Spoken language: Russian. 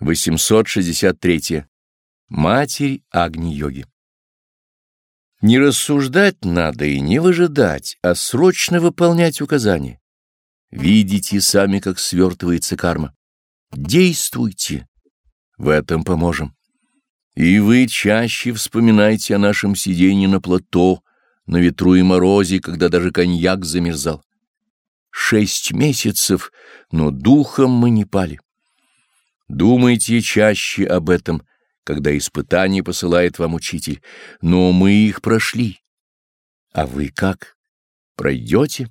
863. Матерь Агни-йоги. Не рассуждать надо и не выжидать, а срочно выполнять указания. Видите сами, как свертывается карма. Действуйте. В этом поможем. И вы чаще вспоминайте о нашем сидении на плато, на ветру и морозе, когда даже коньяк замерзал. Шесть месяцев, но духом мы не пали. Думайте чаще об этом, когда испытания посылает вам учитель. Но мы их прошли. А вы как? Пройдете?